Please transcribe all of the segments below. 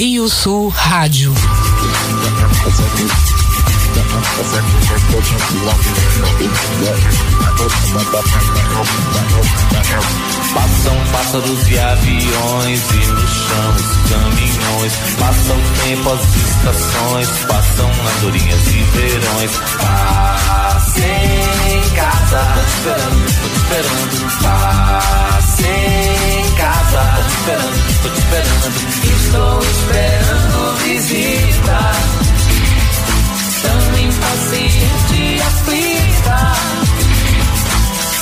Rio Sul Rádio. Passam pássaros e aviões e no chão os caminhões. Passa o tempo, as estações, passam andorinhas e verões. Passe em casa, tô te esperando, tô te esperando. Passe em casa, tô te esperando, tô te esperando. Estou esperando visita tão impaciente e aflita.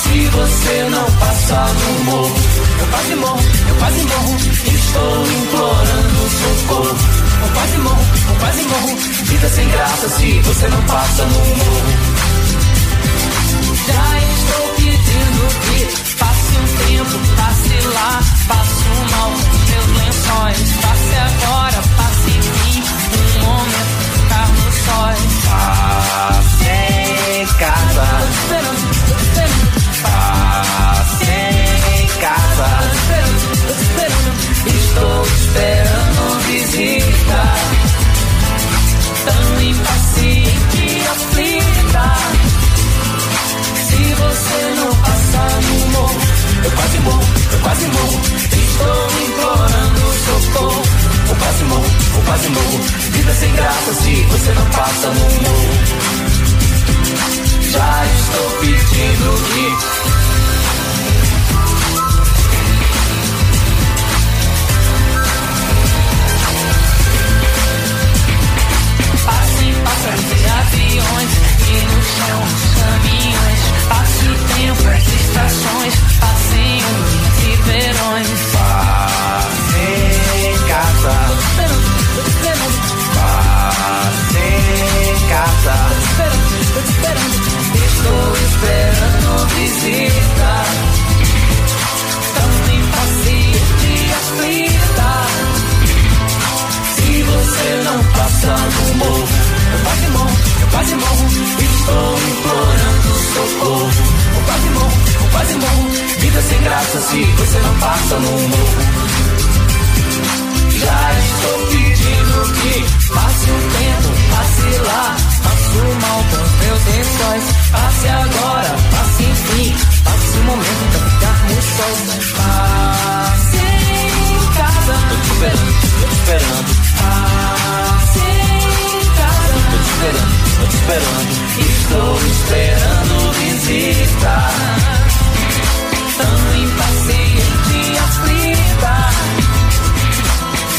Se você não passa no morro, eu quase morro, eu quase morro. Estou implorando socorro. Eu quase morro, eu quase morro. Vida sem graça se você não passa no morro. Já estou pedindo que passe um tempo, passe lá, passe mal com meus lençóis. Passe agora, passe em um momento sóis. Passe em casa. Passe em casa. Estou esperando visita. Tão impaciente e aflita. Se você não passar no morro, eu quase morro, eu quase morro. Estou implorando socorro. Quase morro, eu quase morro vida sem graça se você não passa no morro. Já estou pedindo que e aviões E no chão caminhões. Passe o tempo, as estações. Passem linhas quase morro. Estou implorando socorro. Eu quase morro, eu quase morro. Vida sem graça se você não passa no morro. Já estou pedindo que passe um tempo, passe lá passo mal com meus lençóis. Passe agora, passe enfim. Passe o momento pra ficarmos sós. Passe em casa. Tô te esperando, tô te esperando. Passe esperando, tô te esperando. Estou esperando visita. Tão impaciente e aflita.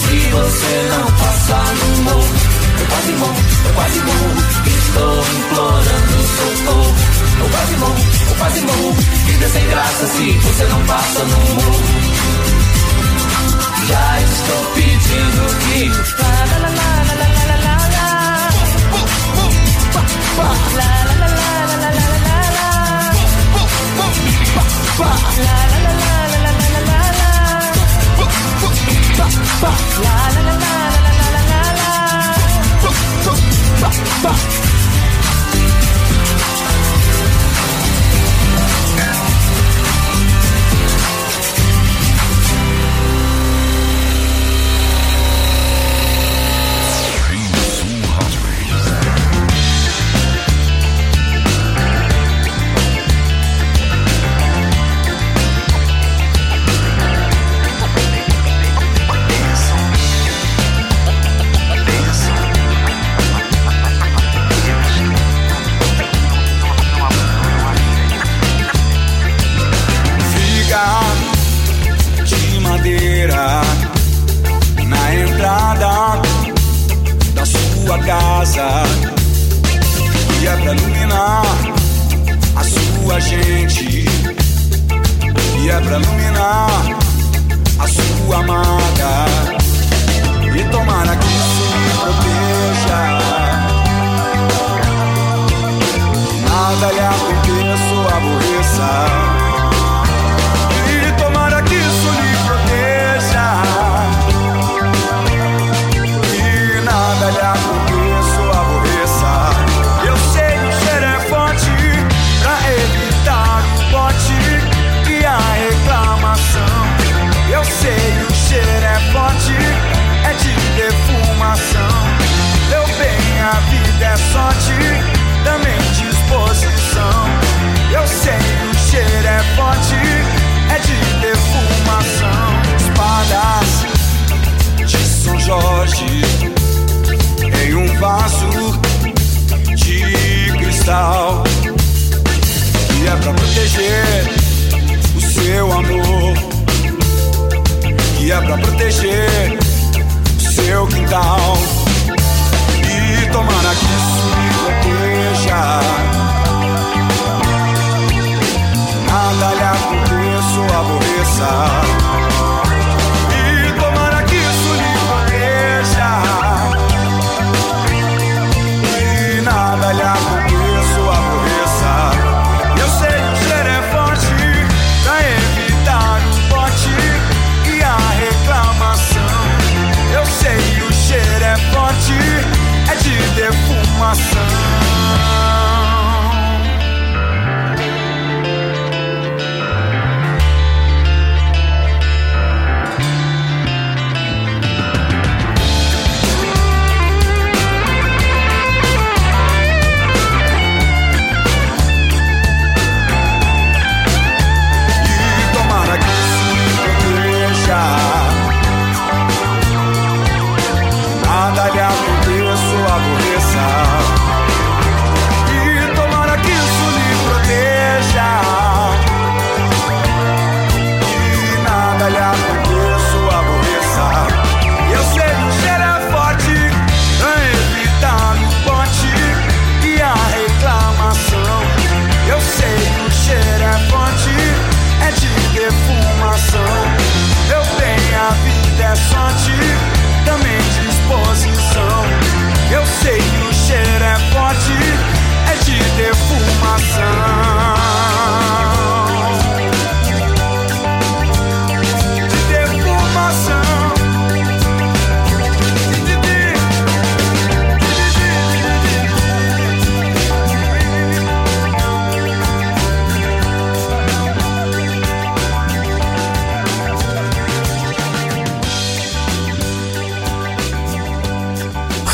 Se você não passar no morro eu quase morro, eu quase morro. Estou implorando socorro. Eu quase morro, eu quase morro. Vida sem graça se você não passa no morro. Já estou pedindo que. Bye.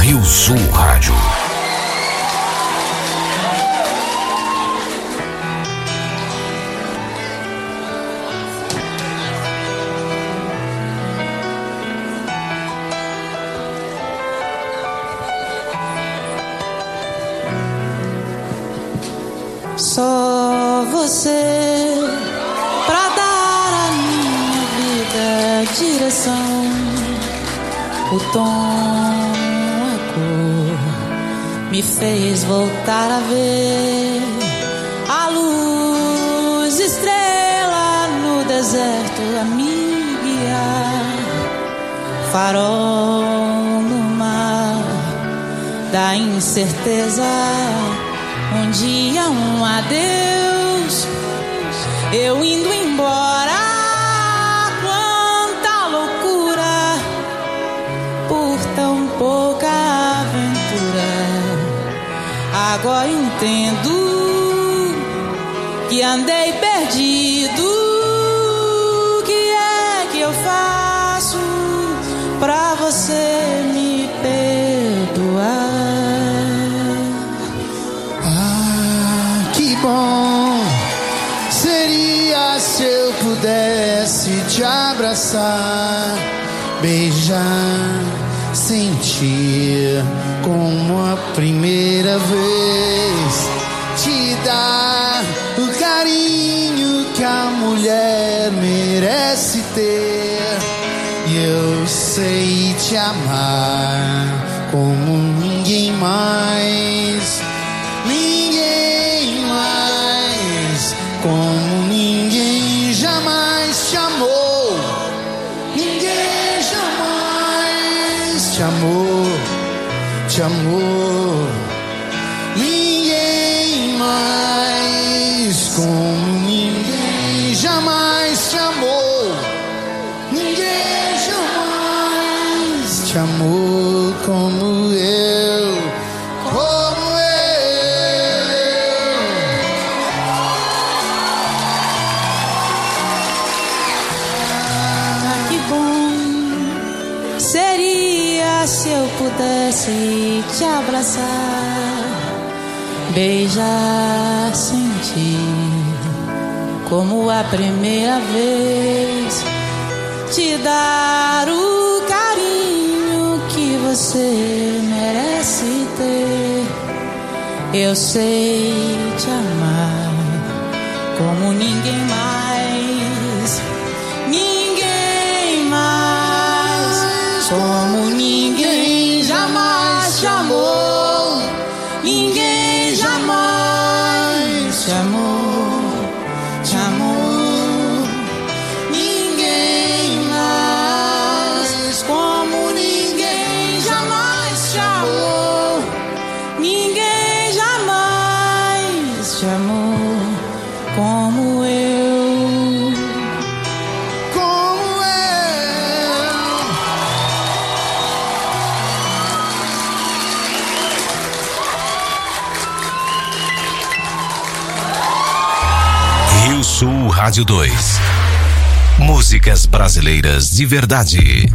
Rio Sul Rádio. me fez voltar a ver a luz estrela no deserto a me guiar, farol no mar da incerteza. Um dia um adeus, eu indo em Agora entendo que andei perdido. O que é que eu faço pra você me perdoar? Ah, que bom seria se eu pudesse te abraçar, beijar, sentir como a primeira vez. Te dar o carinho que a mulher merece ter. E eu sei te amar como ninguém mais. já senti como a primeira vez te dar o carinho que você merece ter. Eu sei Rádio 2. Músicas brasileiras de verdade.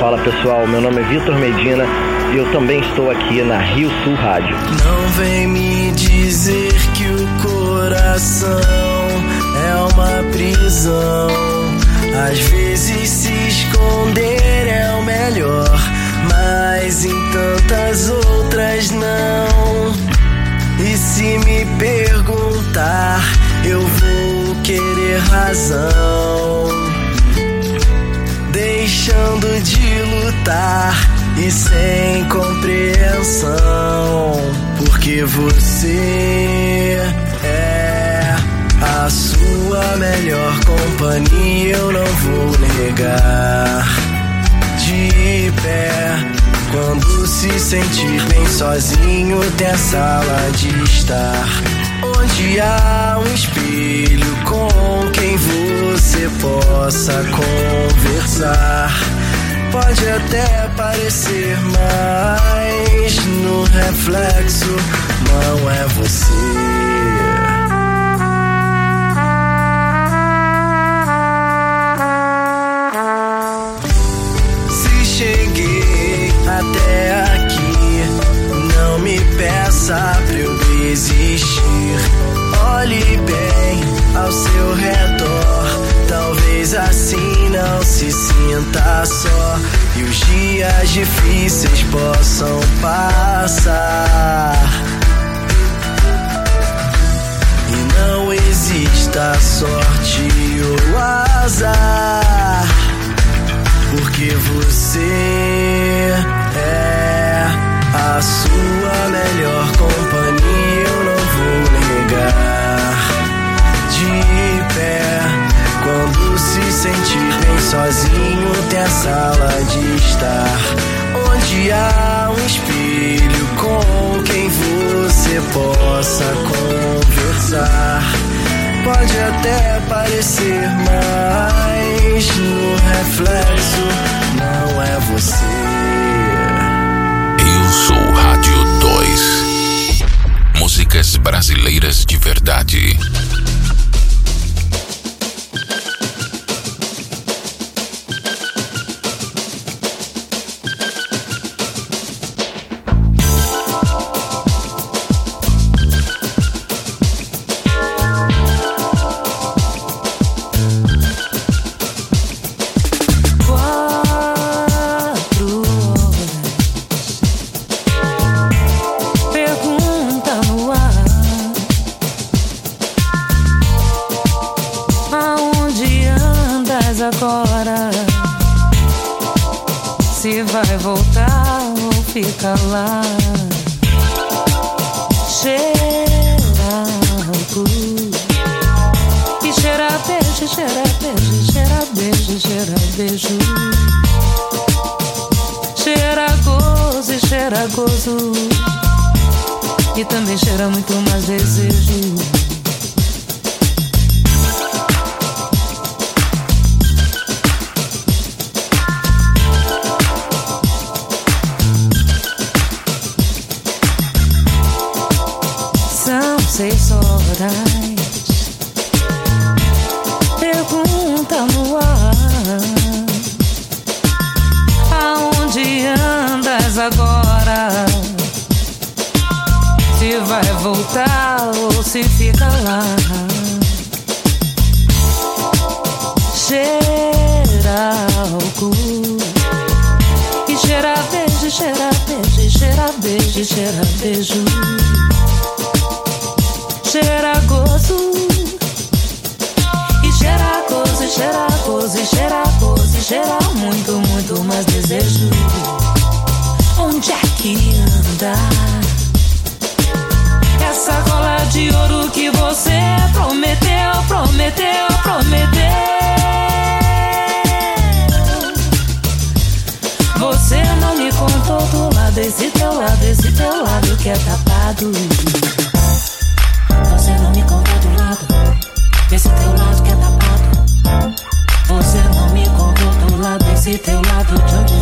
Fala pessoal, meu nome é Vitor Medina e eu também estou aqui na Rio Sul Rádio. Não vem me dizer que o coração é uma prisão. Às vezes se esconder é o melhor, mas em tantas outras não. E se me perguntar, eu vou querer razão deixando de lutar e sem compreensão, porque você a sua melhor companhia, eu não vou negar. De pé, quando se sentir bem sozinho, tem a sala de estar. Onde há um espelho com quem você possa conversar. Pode até parecer, mas no reflexo não é você. Ao seu redor, talvez assim não se sinta só. E os dias difíceis possam passar. E não exista sorte ou azar. Porque você é a sua melhor companhia, eu não vou negar. De pé, quando se sentir bem sozinho, tem a sala de estar. Onde há um espelho com quem você possa conversar. Pode até parecer, mas no reflexo não é você. Rio Sul Rádio 2. Músicas brasileiras de verdade. São lado, esse teu lado que é tapado. Você não me contou do lado, esse teu lado que é tapado. Você não me contou do lado, esse teu lado de onde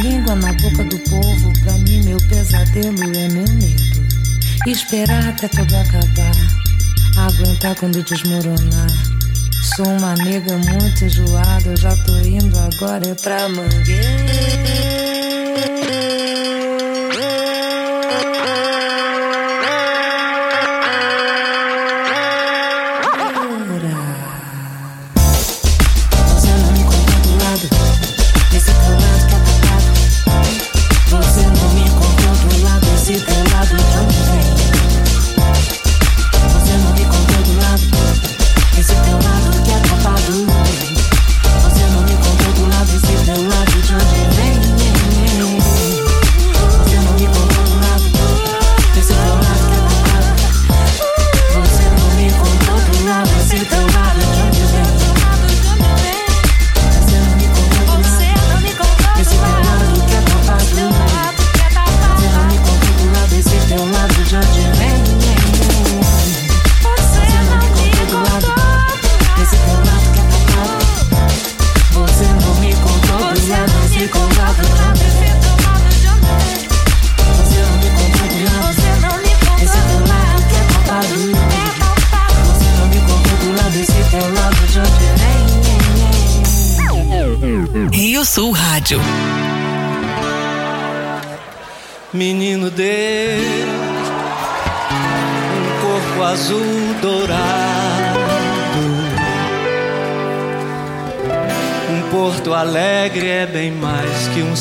língua na boca do povo, pra mim meu pesadelo é meu medo. Esperar até tudo acabar, aguentar quando desmoronar. Sou uma nega muito enjoada, eu já tô indo agora é pra mangueira.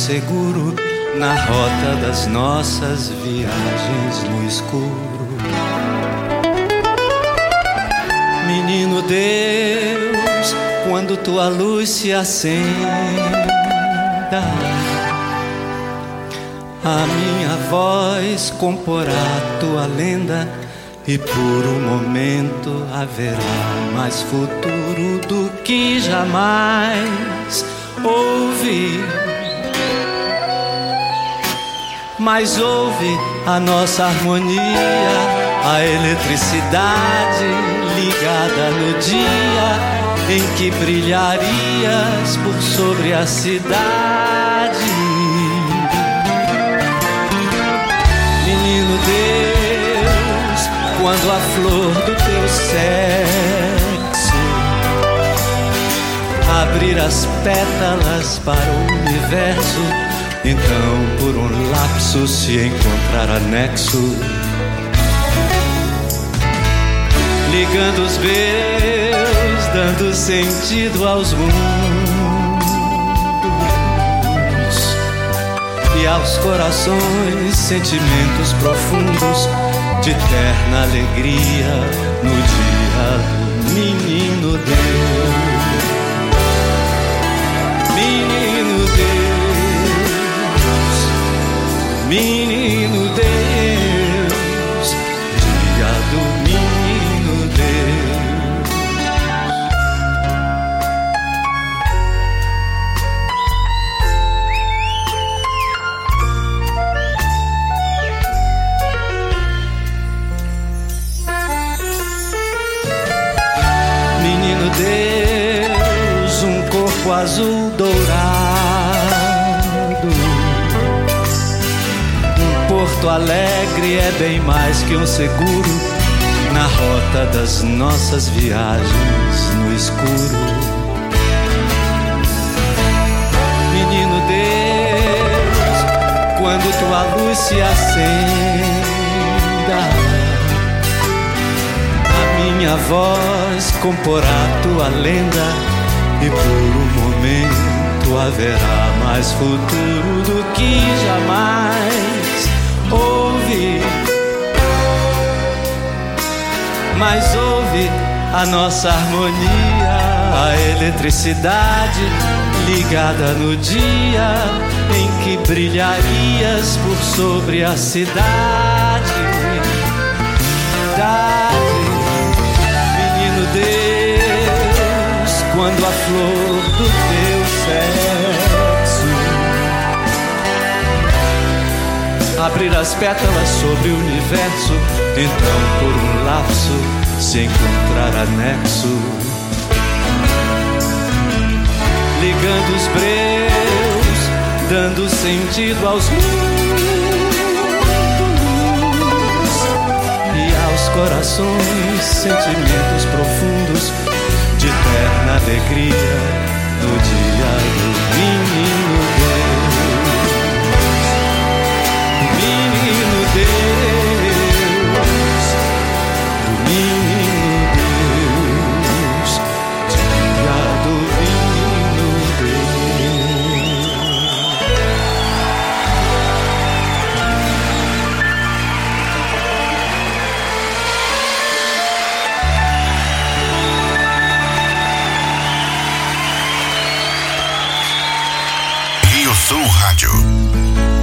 Seguro na rota das nossas viagens no escuro. Menino Deus, quando tua luz se acenda. A minha voz comporá tua lenda e por um momento haverá mais futuro do que jamais ouvi. Mas ouve a nossa harmonia, a eletricidade ligada no dia em que brilharias por sobre a cidade. Menino Deus, quando a flor do teu sexo abrir as pétalas para o universo, então por um lapso se encontrar anexo, ligando os meus, dando sentido aos mundos e aos corações sentimentos profundos de terna alegria no dia do menino Deus. Menino Deus, dia do Menino Deus. Menino Deus, um corpo azul Porto Alegre é bem mais que um seguro na rota das nossas viagens no escuro. Menino Deus, quando tua luz se acenda minha voz comporá tua lenda e por um momento haverá mais futuro do que jamais houve. Mas ouve a nossa harmonia, a eletricidade ligada no dia em que brilharias por sobre a cidade. quando a flor abrir as pétalas sobre o universo, então por um lapso se encontrar anexo, ligando os breus, dando sentido aos mundos e aos corações, sentimentos profundos de eterna alegria no dia do menino Rádio.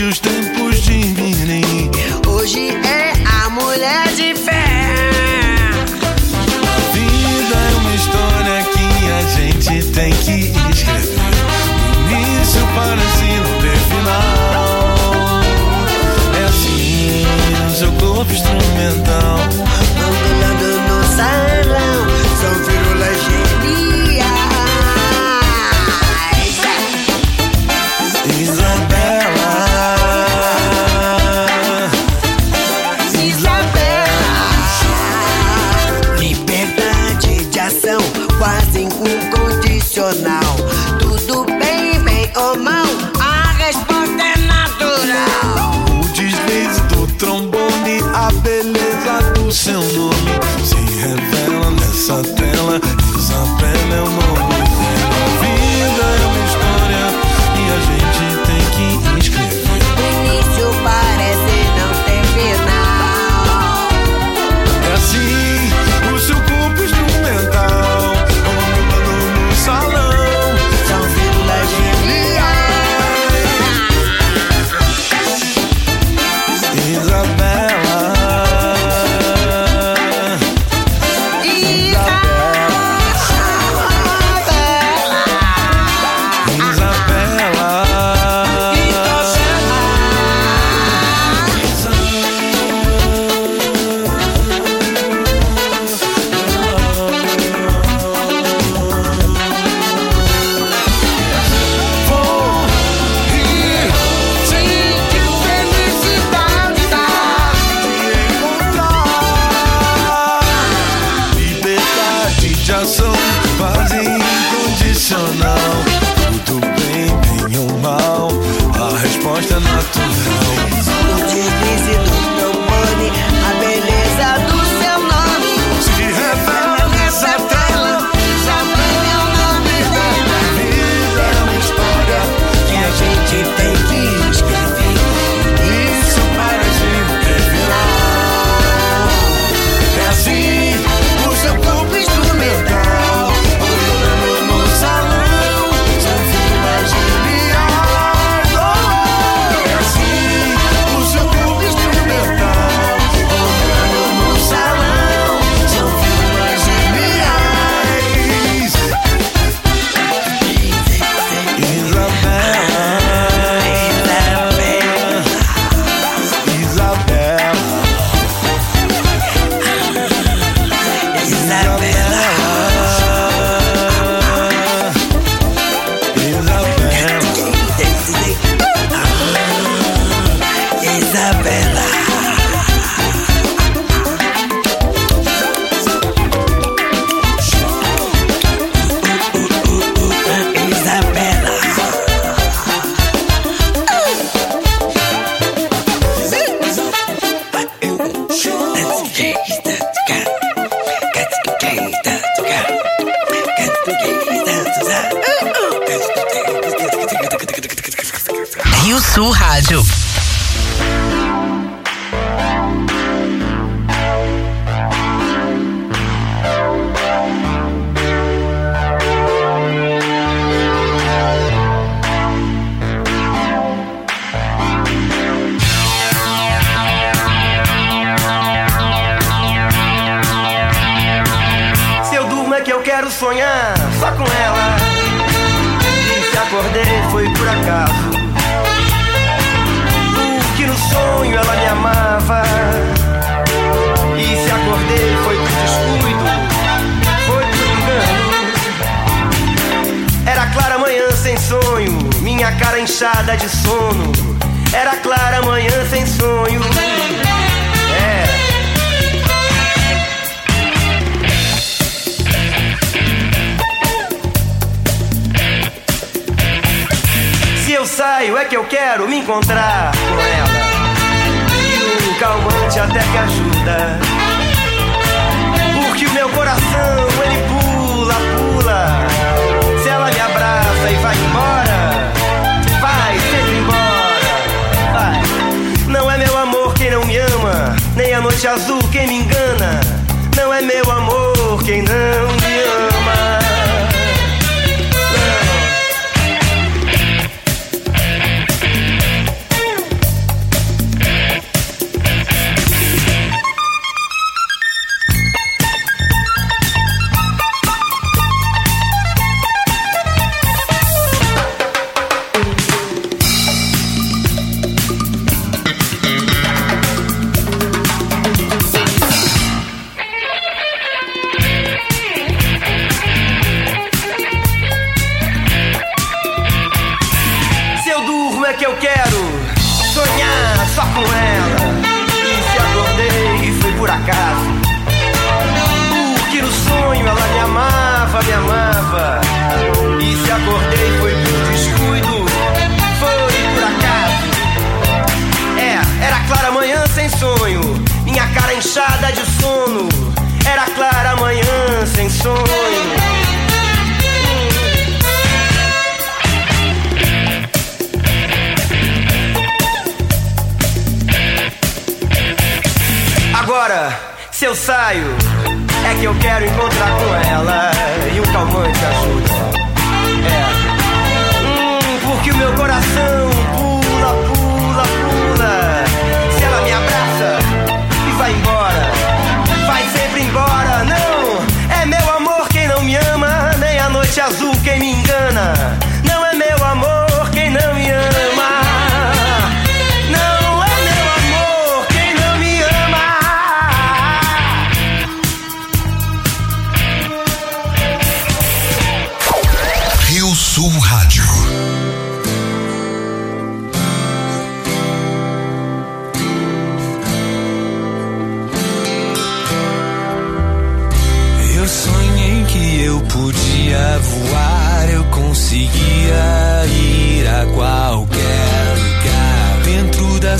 justo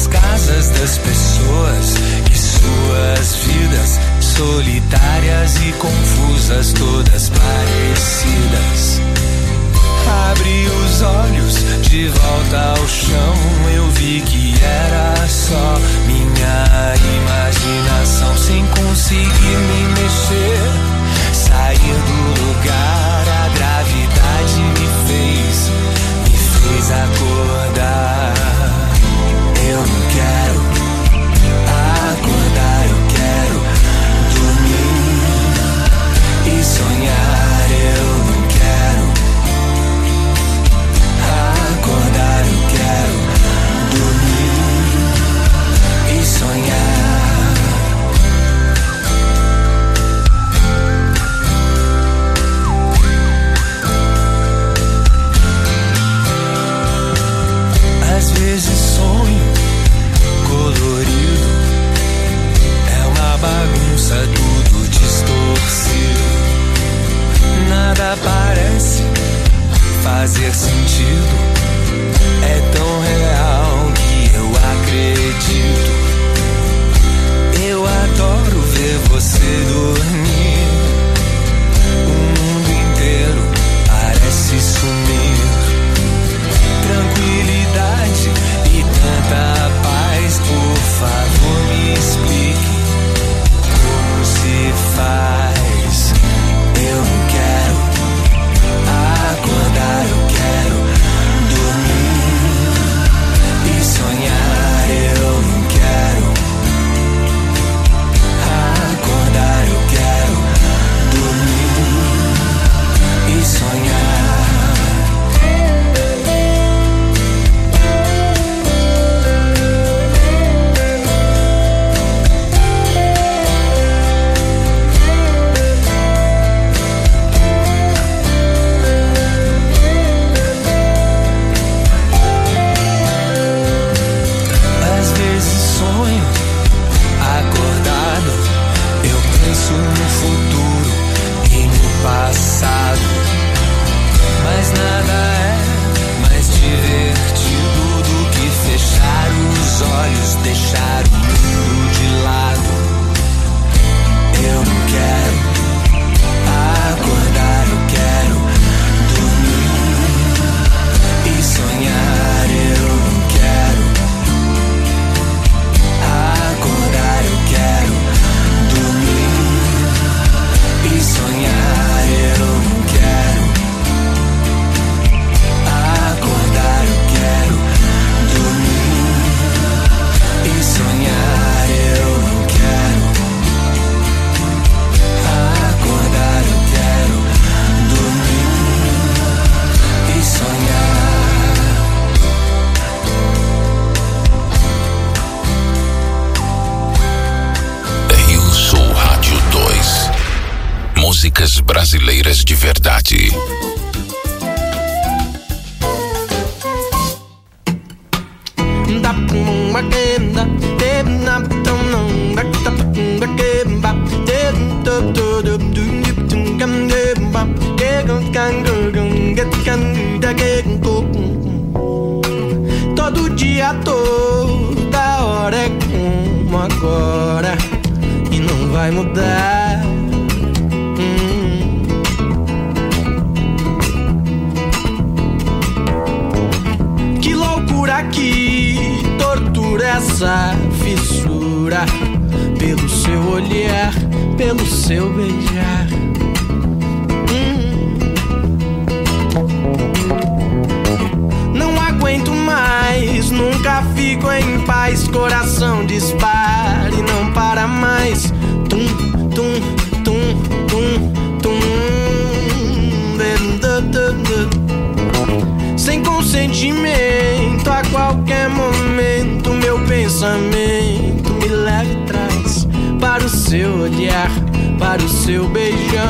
nas casas das pessoas e suas vidas solitárias e confusas, todas parecidas. Abri os olhos de volta ao chão. Eu vi que era só minha imaginação sem conseguir me mexer. Sair do lugar, a gravidade me fez, me fez acordar. nada parece fazer sentido. É tão real que eu acredito. Eu adoro ver você dormir. O mundo inteiro parece sumir. Tranquilidade e tanta paz, por favor, me explique como se faz. Eu quero dormir e sonhar eu. olhos deixar o mundo de lado. Brasileiras de verdade. Todo dia, toda hora é como agora e não vai mudar. Essa fissura pelo seu olhar, pelo seu beijar. Hum. Não aguento mais, nunca fico em paz. Coração dispara e não para mais. Tum, tum, tum, tum, tum. Sem consentimento, a qualquer momento, pensamento me leva e traz para o seu olhar, para o seu beijão.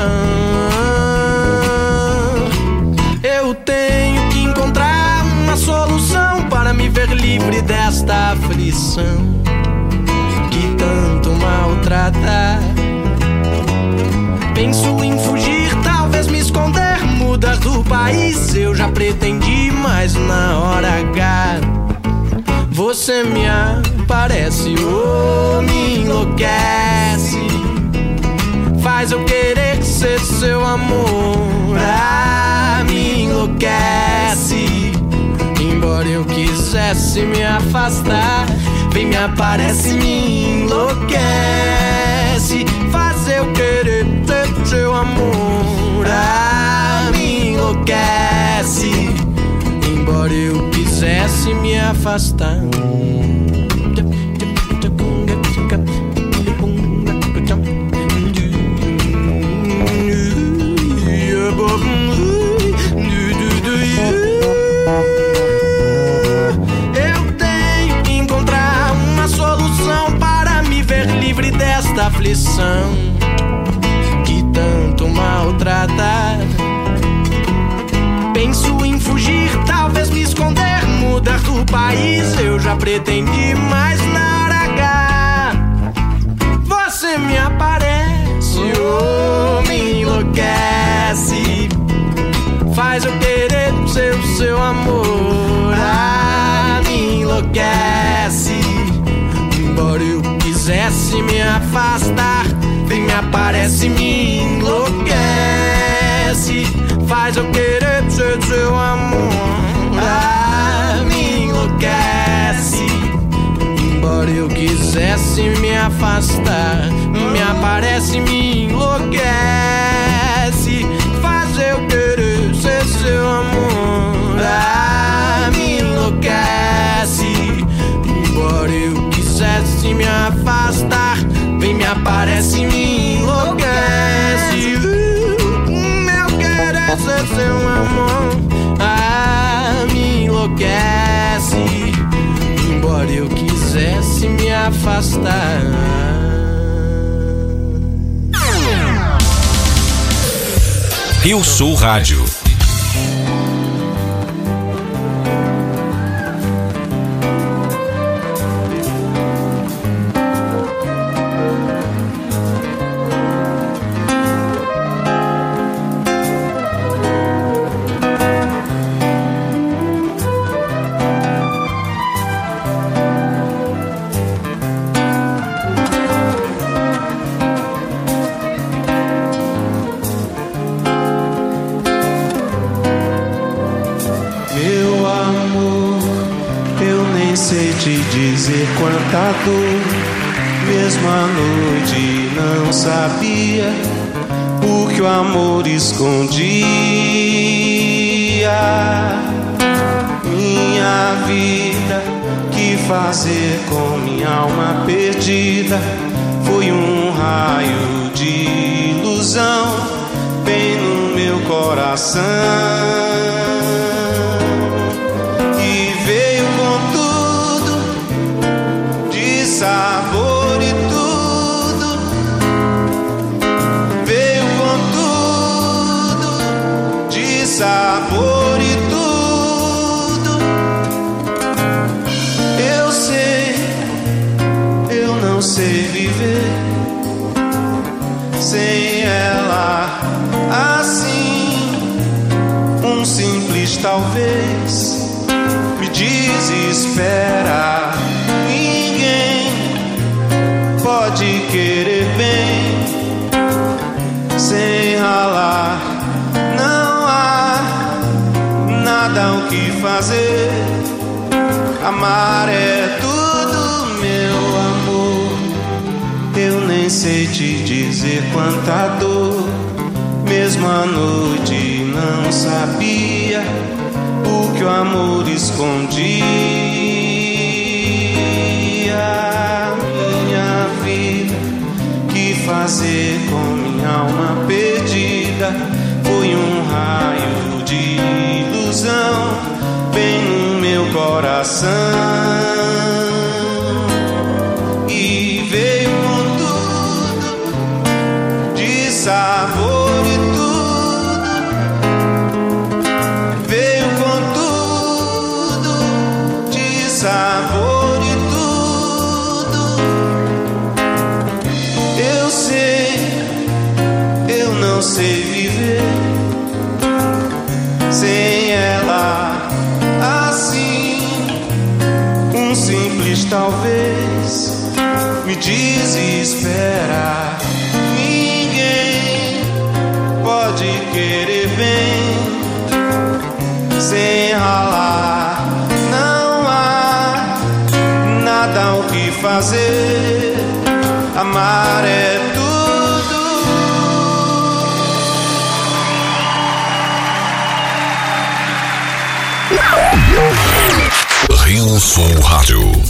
Eu tenho que encontrar uma solução para me ver livre desta aflição que tanto maltrata. Penso em fugir, talvez me esconder, mudar do país. Eu já pretendi, mas na hora H você me aparece ou me enlouquece. Faz eu querer ser seu amor. Ah, me enlouquece. Embora eu quisesse me afastar, vem me aparece, me enlouquece. Faz eu querer ser seu amor. Ah, me enlouquece. Quisesse me afastar. Eu tenho que encontrar uma solução para me ver livre desta aflição que tanto maltrata. Do país. Eu já pretendi, mas na hora H você me aparece, oh, me enlouquece. Faz eu querer ser o seu amor, ah, me enlouquece. Embora eu quisesse me afastar, vem me aparece, me enlouquece. Faz eu querer ser seu amor, eu quisesse me afastar, me aparece, me enlouquece. Faz eu querer ser seu amor, ah, me enlouquece. Embora eu quisesse me afastar, vem me aparece, me enlouquece. Uh, meu querer ser seu amor, ah, me enlouquece. Quisesse me afastar. Rio Sul Rádio. Mesmo à noite não sabia o que o amor escondia. Minha vida, que fazer com minha alma perdida? Foi um raio de ilusão bem no meu coração. Desespera. Ninguém pode querer bem sem ralar. Não há nada o que fazer. Amar é tudo, meu amor. Eu nem sei te dizer quanta dor. Mesmo à noite não sabia o que o amor escondia. Fazer com minha alma perdida? Foi um raio de ilusão bem no meu coração. Talvez me desespera. Ninguém pode querer bem sem ralar. Não há nada o que fazer. Amar é tudo. Rio Sul Rádio.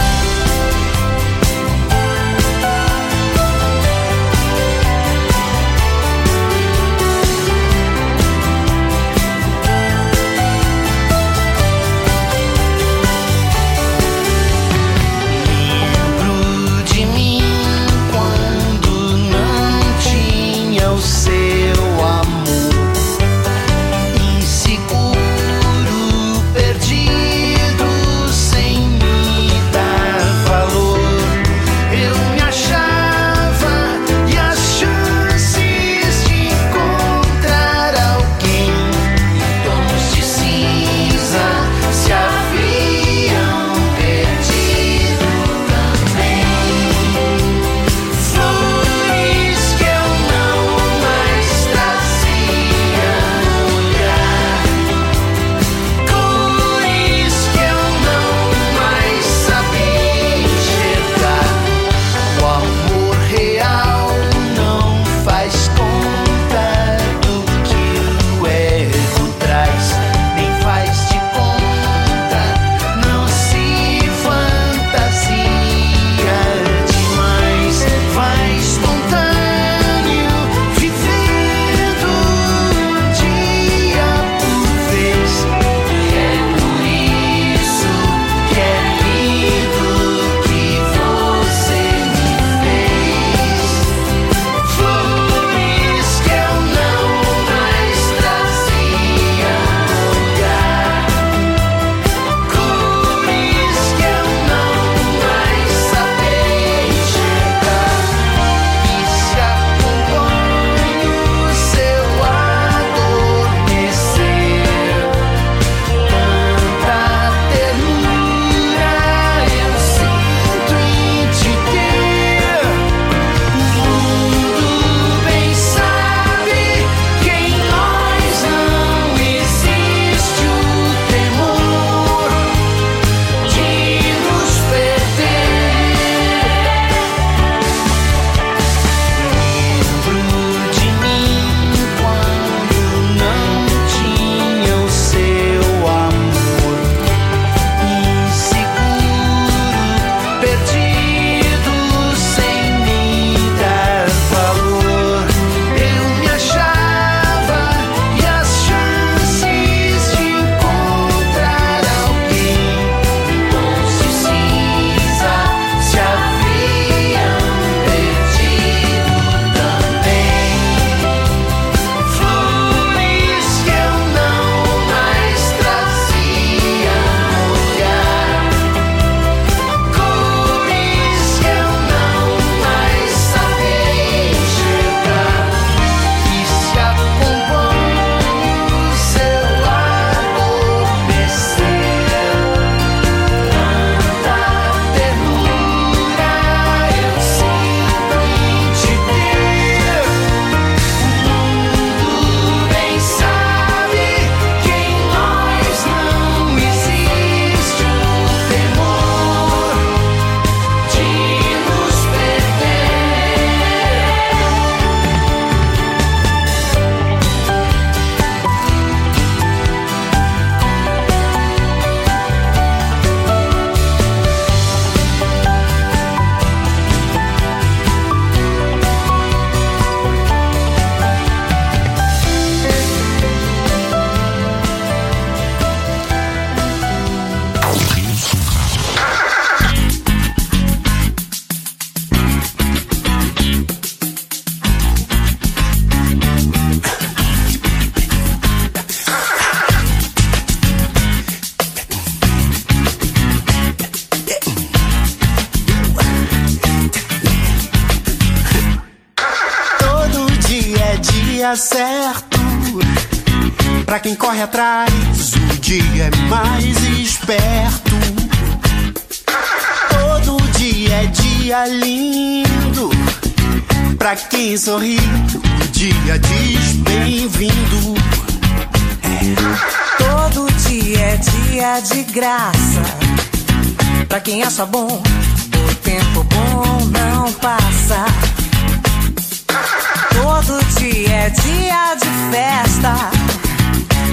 Festa.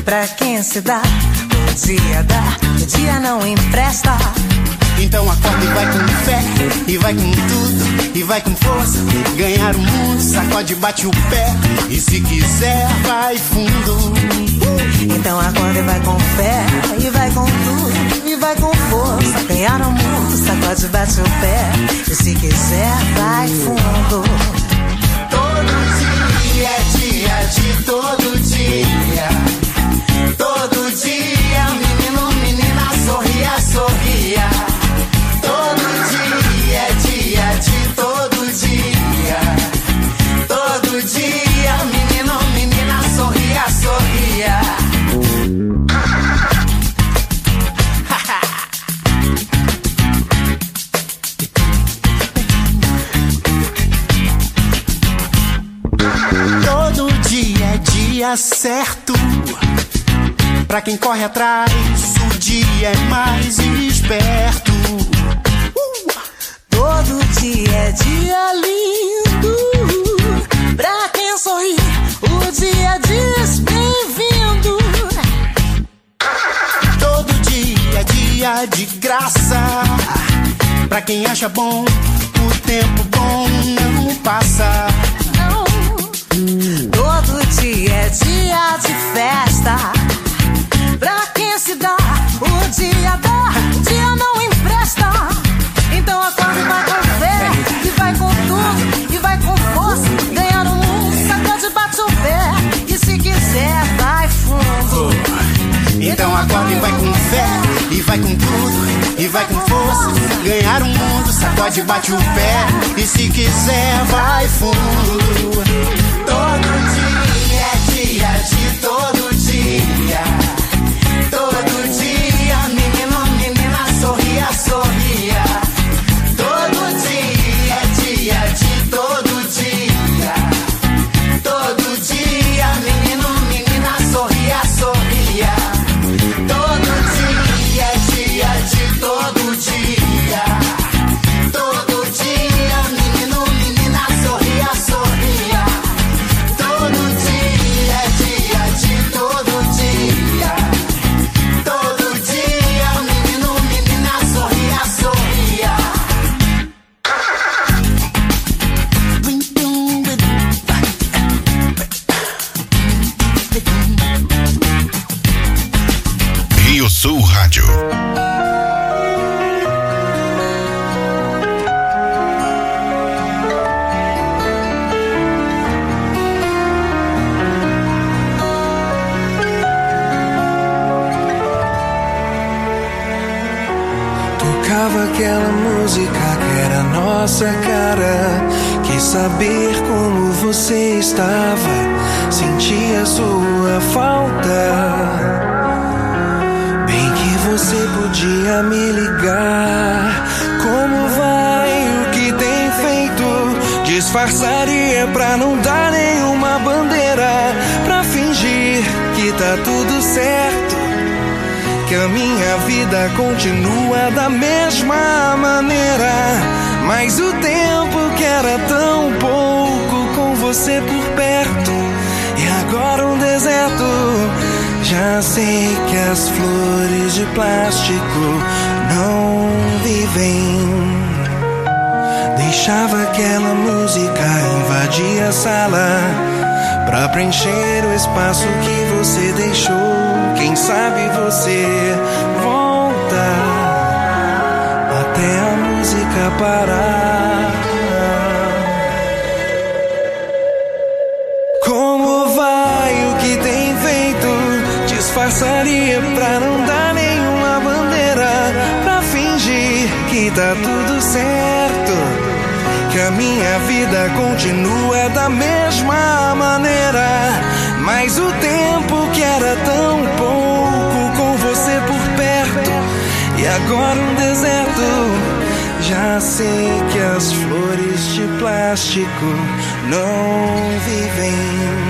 pra quem se dá. O dia dá, o dia não empresta. Então acorda e vai com fé, e vai com tudo, e vai com força. Ganhar o mundo, sacode, bate o pé, e se quiser, vai fundo. Então acorda e vai com fé, e vai com tudo, e vai com força. Ganhar o mundo, sacode, bate o pé, e se quiser, vai fundo. É dia de todo dia. Todo dia, menino, menina, sorria, sorria. Dia certo. Pra quem corre atrás, o dia é mais esperto. Todo dia é dia lindo. Pra quem sorri, o dia diz bem-vindo. Todo dia é dia de graça. Pra quem acha bom, o tempo bom não passa. É dia de festa. Pra quem se dá, o dia dá, o dia não empresta. Então acorda e vai com fé, e vai com tudo, e vai com força. Ganhar o mundo, sacode, bate o pé. E se quiser, vai fundo. Então acorda e vai com fé, e vai com tudo, e vai com força. Ganhar o mundo, sacode, bate o pé. E se quiser, vai fundo. Todo Rádio. Tocava aquela música que era nossa cara. Quis saber como você estava. Sentia sua falta. Você podia me ligar. Como vai? O que tem feito? Disfarçaria pra não dar nenhuma bandeira. Pra fingir que tá tudo certo que a minha vida continua da mesma maneira. Mas o tempo que era tão pouco com você por perto, Já sei que as flores de plástico não vivem. Deixava aquela música invadir a sala Pra preencher o espaço que você deixou. Quem sabe você volta até a música parar. Disfarçaria pra não dar nenhuma bandeira. Pra fingir que tá tudo certo que a minha vida continua da mesma maneira. Mas o tempo que era tão pouco com você por perto, e agora um deserto. Já sei que as flores de plástico não vivem.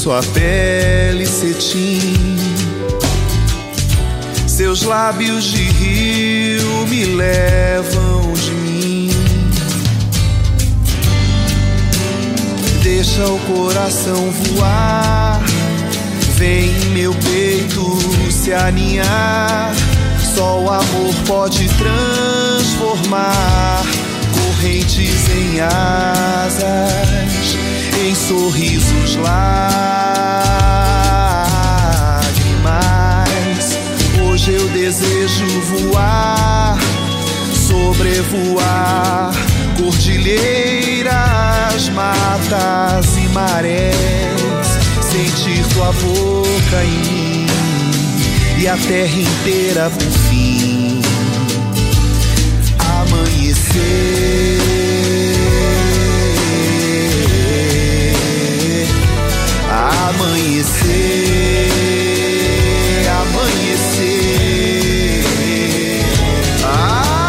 Sua pele cetim, seus lábios de rio me levam de mim. Deixa o coração voar, vem em meu peito se aninhar. Só o amor pode transformar correntes em asas, em sorrisos lágrimas. Hoje eu desejo voar, sobrevoar cordilheiras, matas e marés, sentir tua boca em mim e a terra inteira amanhecer, amanhecer, amanhecer.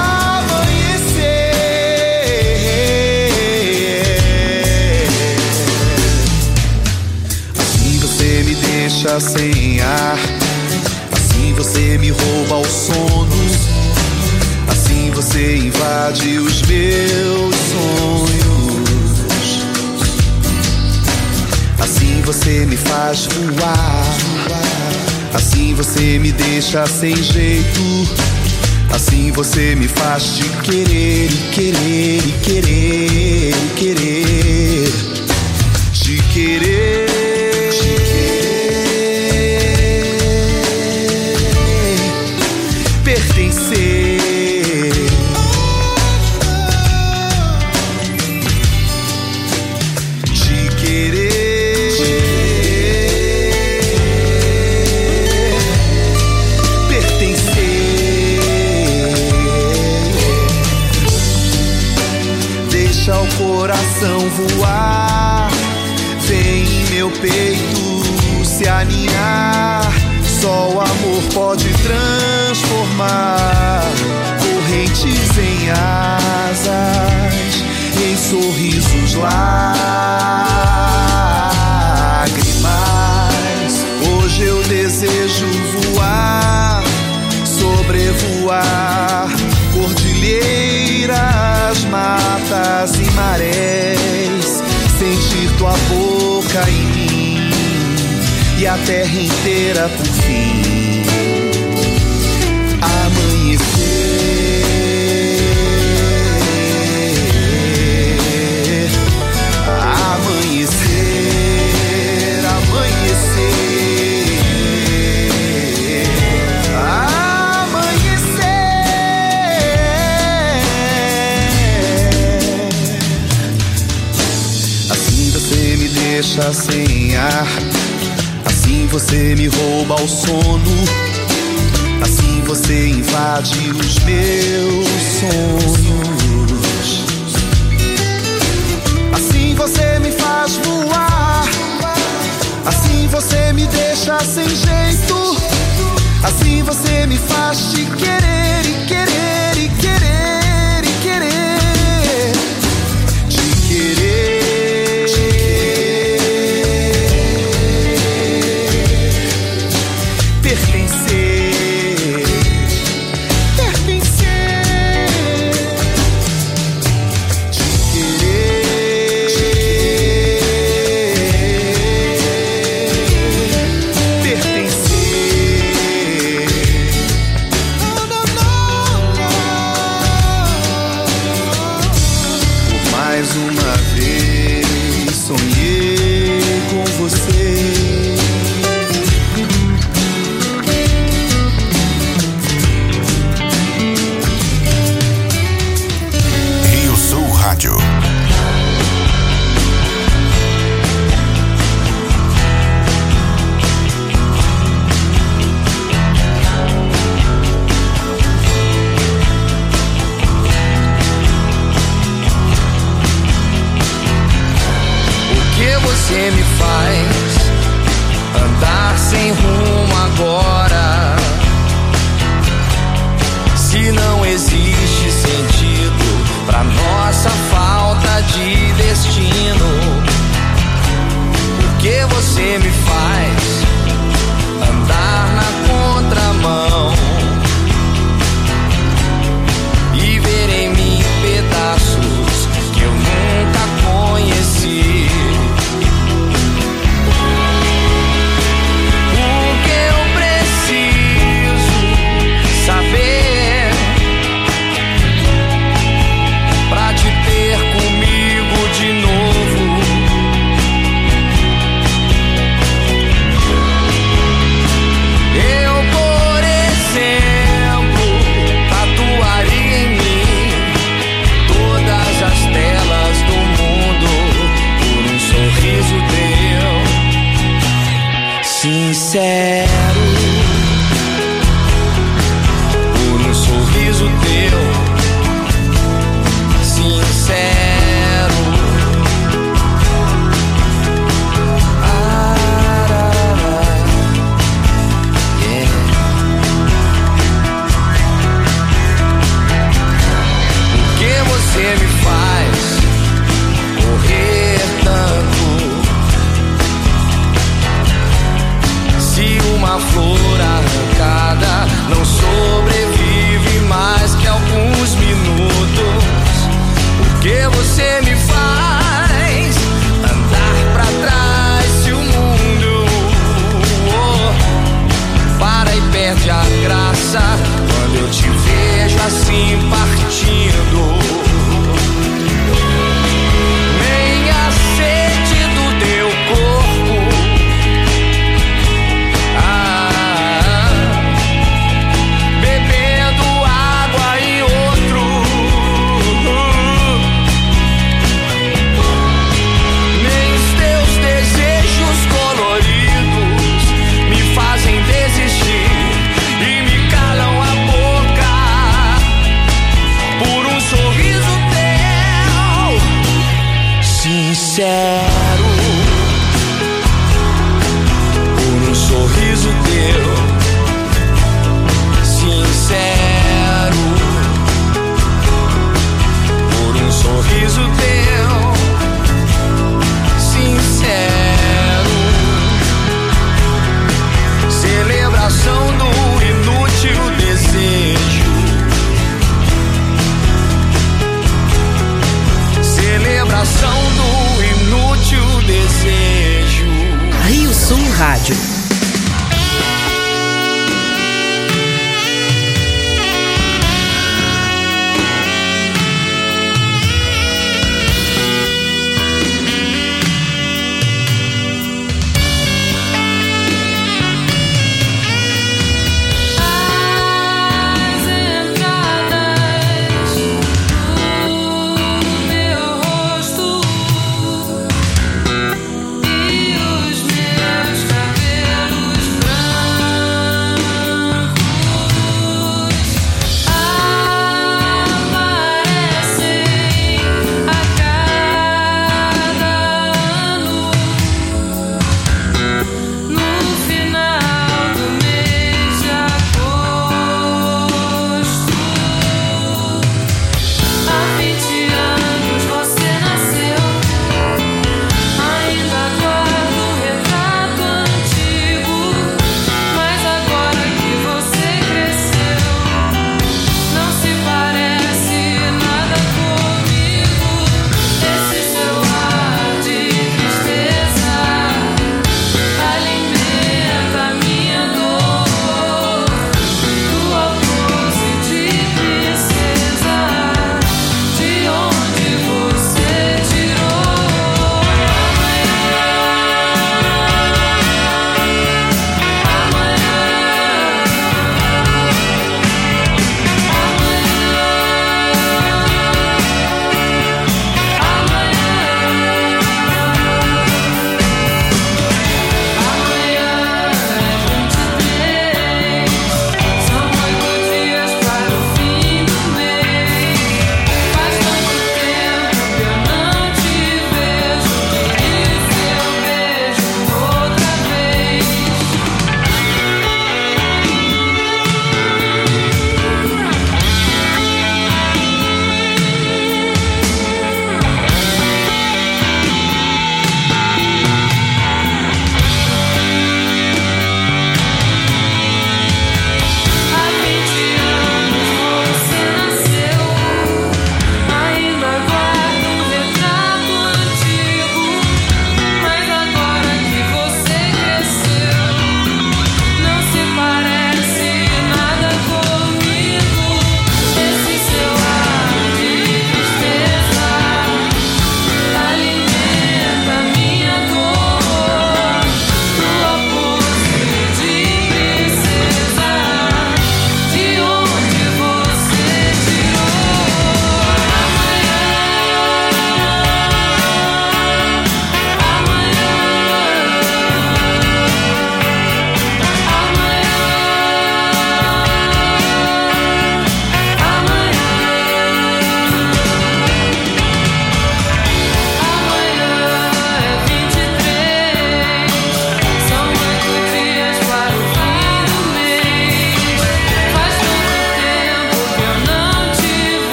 Assim você me deixa sem ar, assim você me rouba o sono. Assim você invade os meus sonhos. Você me faz voar. Assim você me deixa sem jeito. Assim você me faz te querer e querer e querer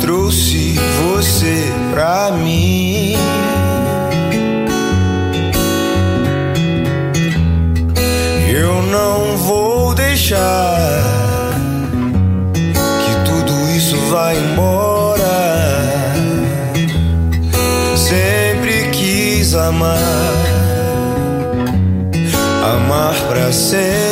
trouxe você pra mim. Eu não vou deixar que tudo isso vá embora. Sempre quis amar, amar pra sempre.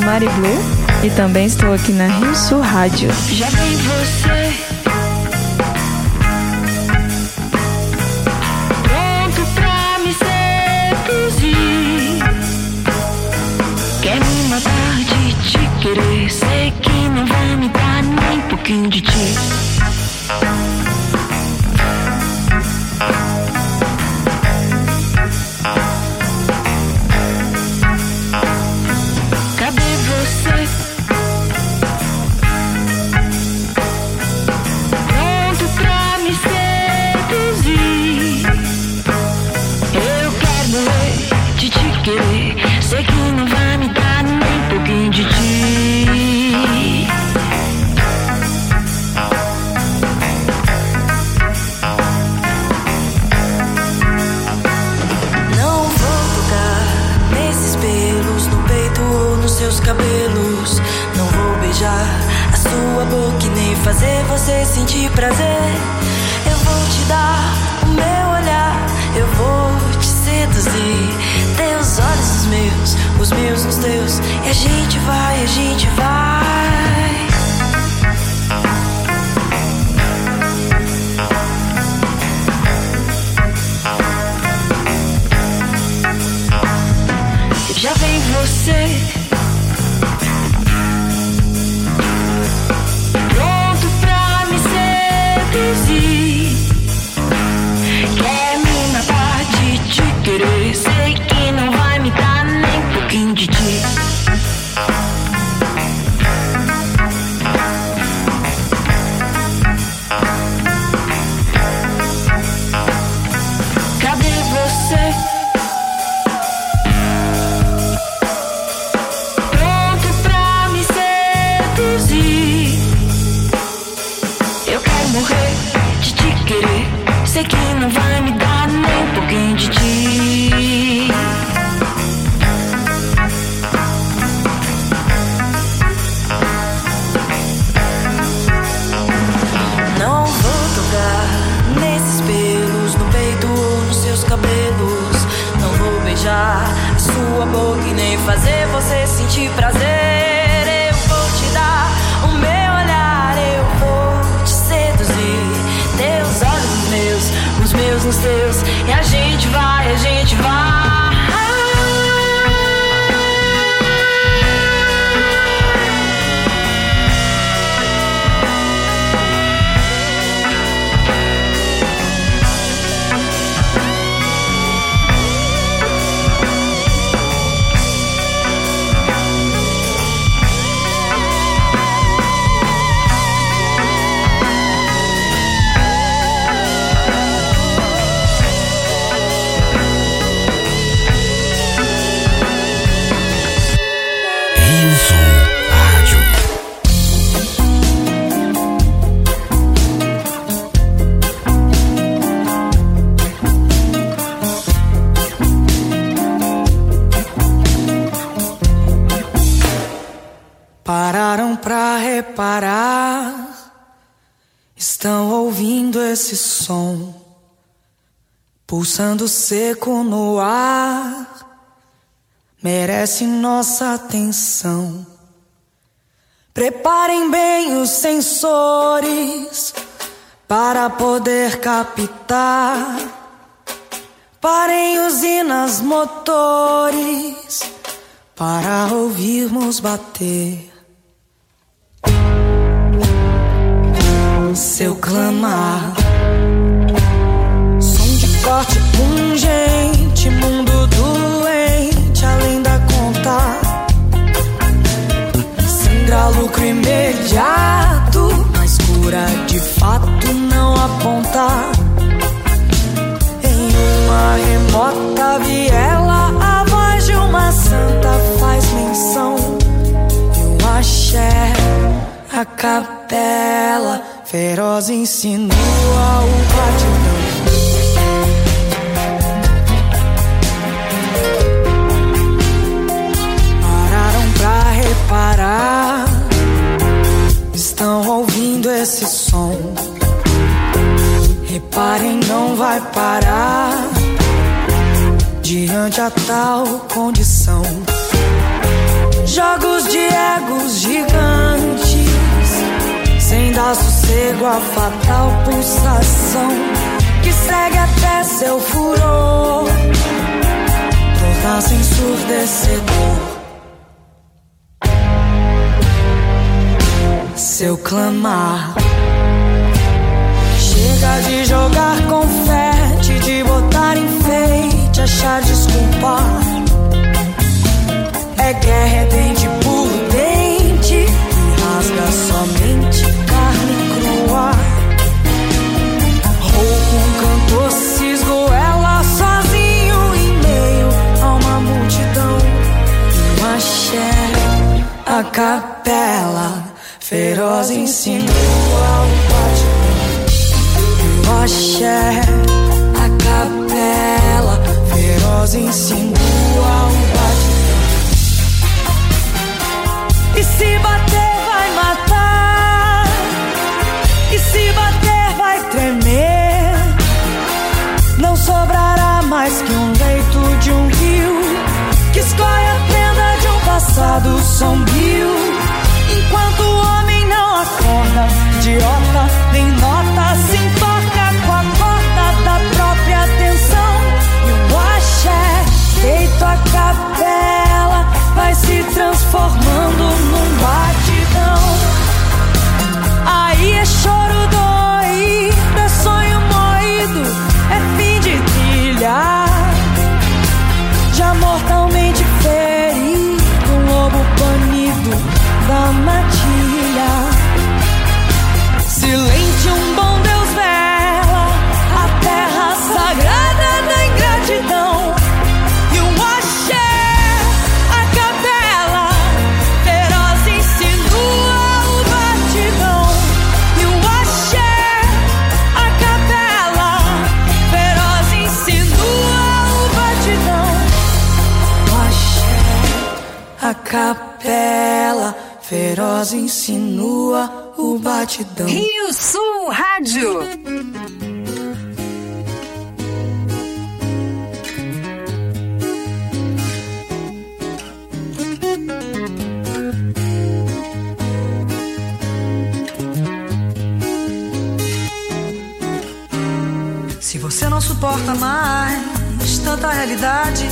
Mari Blue e também estou aqui na Rio Sul Rádio. os teus e a gente vai. Pulsando seco no ar, merece nossa atenção. Preparem bem os sensores para poder captar. Parem usinas motores para ouvirmos bater. Seu clamar forte, pungente, mundo doente, além da conta. Singra lucro imediato, mas cura de fato não aponta. Em uma remota viela, a voz de uma santa faz menção. E o axé, a capela, feroz insinua o batidão. parar. Estão ouvindo esse som. Reparem, não vai parar. Diante a tal condição, jogos de egos gigantes, sem dar sossego à fatal pulsação que segue até seu furor, tornar-se ensurdecedor. Seu clamar chega de jogar confete, de botar enfeite, achar desculpa. É guerra, é dente por dente, e rasga somente carne crua. Rouco um cantor se esgoela sozinho em meio a uma multidão. E um axé, a capela feroz insinua o batidão. E o axé, a capela feroz insinua o batidão. E se bater vai matar, e se bater vai tremer. Não sobrará mais que um leito de um rio que escolhe a tenda de um passado sombrio. Enquanto o homem não acorda, idiota feroz insinua o batidão. Rio Sul Rádio. Se você não suporta mais tanta realidade,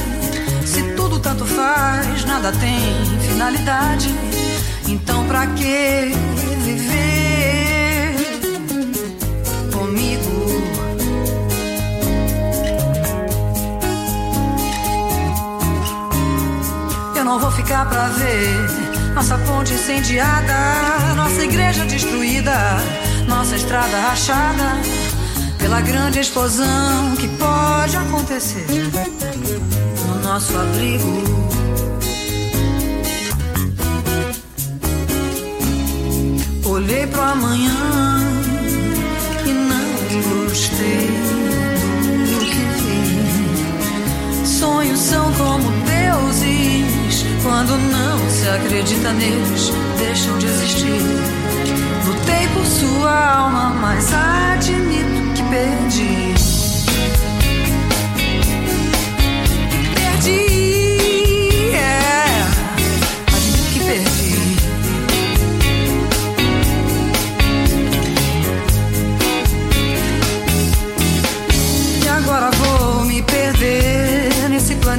se tudo tanto faz, nada tem finalidade, então pra que viver comigo? Eu não vou ficar pra ver nossa ponte incendiada, nossa igreja destruída, nossa estrada rachada pela grande explosão que pode acontecer no nosso abrigo. Olhei pro amanhã e não gostei do que vi. Sonhos são como deuses, quando não se acredita neles, deixam de existir. Lutei por sua alma, mas admito que perdi.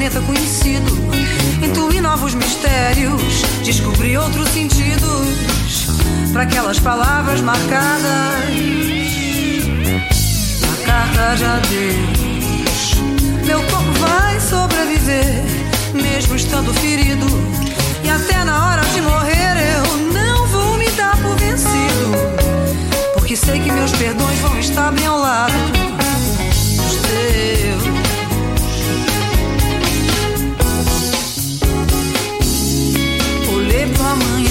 Planeta conhecido. Intuir novos mistérios, descobrir outros sentidos para aquelas palavras marcadas na carta de adeus. Meu corpo vai sobreviver, mesmo estando ferido. E até na hora de morrer eu não vou me dar por vencido, porque sei que meus perdões vão estar bem ao lado amanhã.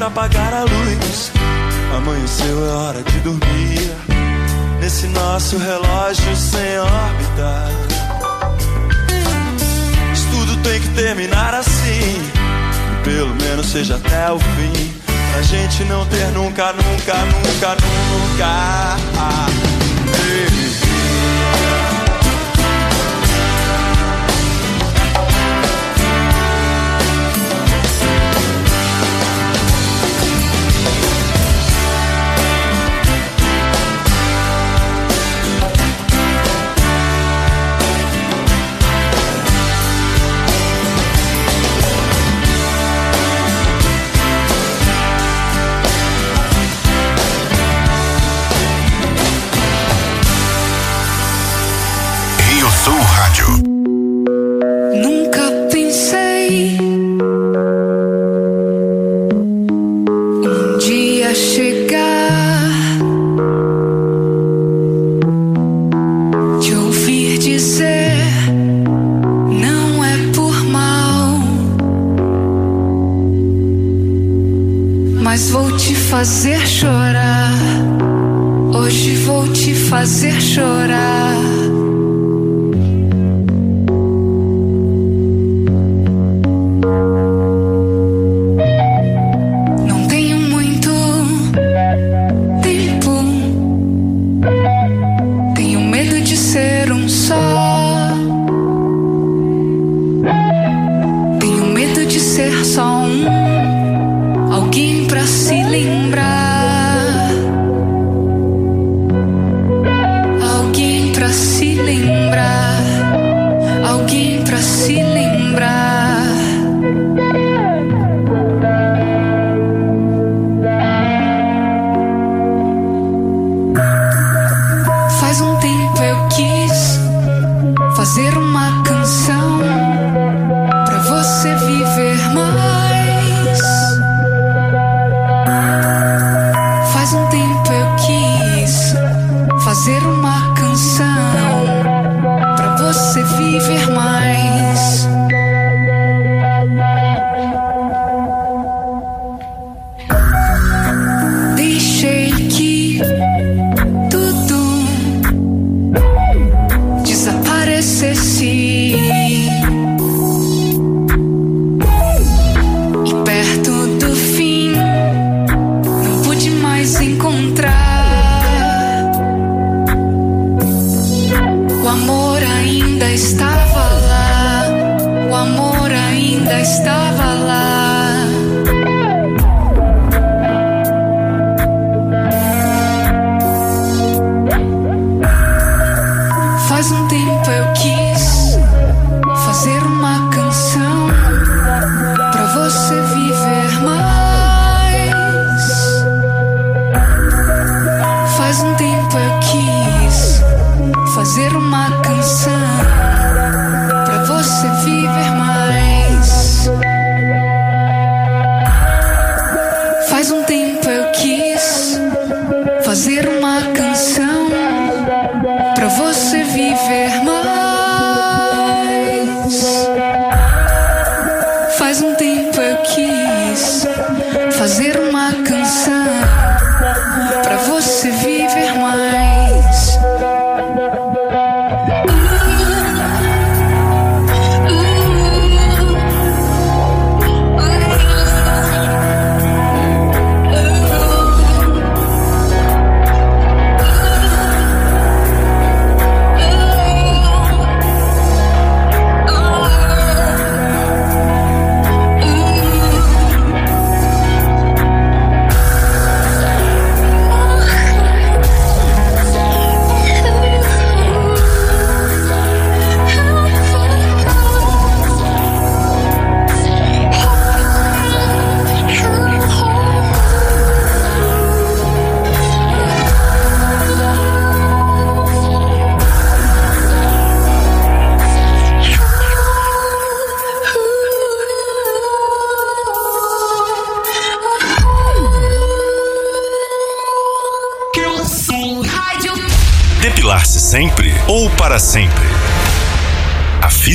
pra apagar a luz. Amanheceu, é hora de dormir. Nesse nosso relógio sem órbita. Tudo tem que terminar assim. Pelo menos seja até o fim. Pra gente não ter nunca, nunca, nunca, nunca.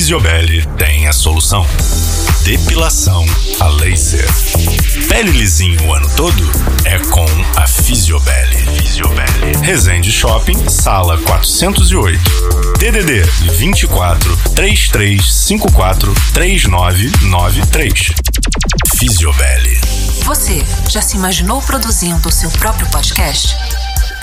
Fisiobel tem a solução. Depilação a laser. Pele lisinho o ano todo? É com a Fisiobel. Fisiobel. Resende Shopping, sala 408. DDD 24 3354 3993. Fisiobel. Você já se imaginou produzindo o seu próprio podcast?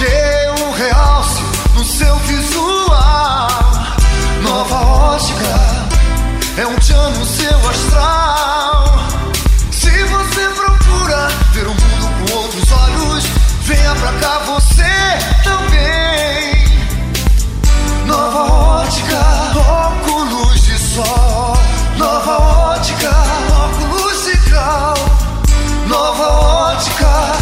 Dê um realce no seu visual. Nova ótica é um tchan no seu astral. Se você procura ver o mundo com outros olhos, venha pra cá você também. Nova ótica, óculos de sol. Nova ótica, óculos de grau. Nova ótica.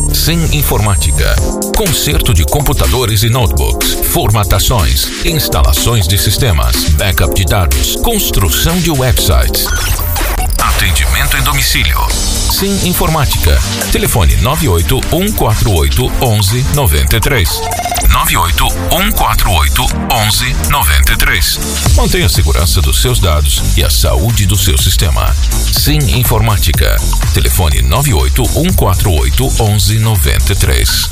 Sim Informática. Conserto de computadores e notebooks, formatações, instalações de sistemas, backup de dados, construção de websites. Atendimento em domicílio. Sim Informática. Telefone 98 148 1193. 98 148 1193. Mantenha a segurança dos seus dados e a saúde do seu sistema. Sim Informática. Telefone 98 148 1193.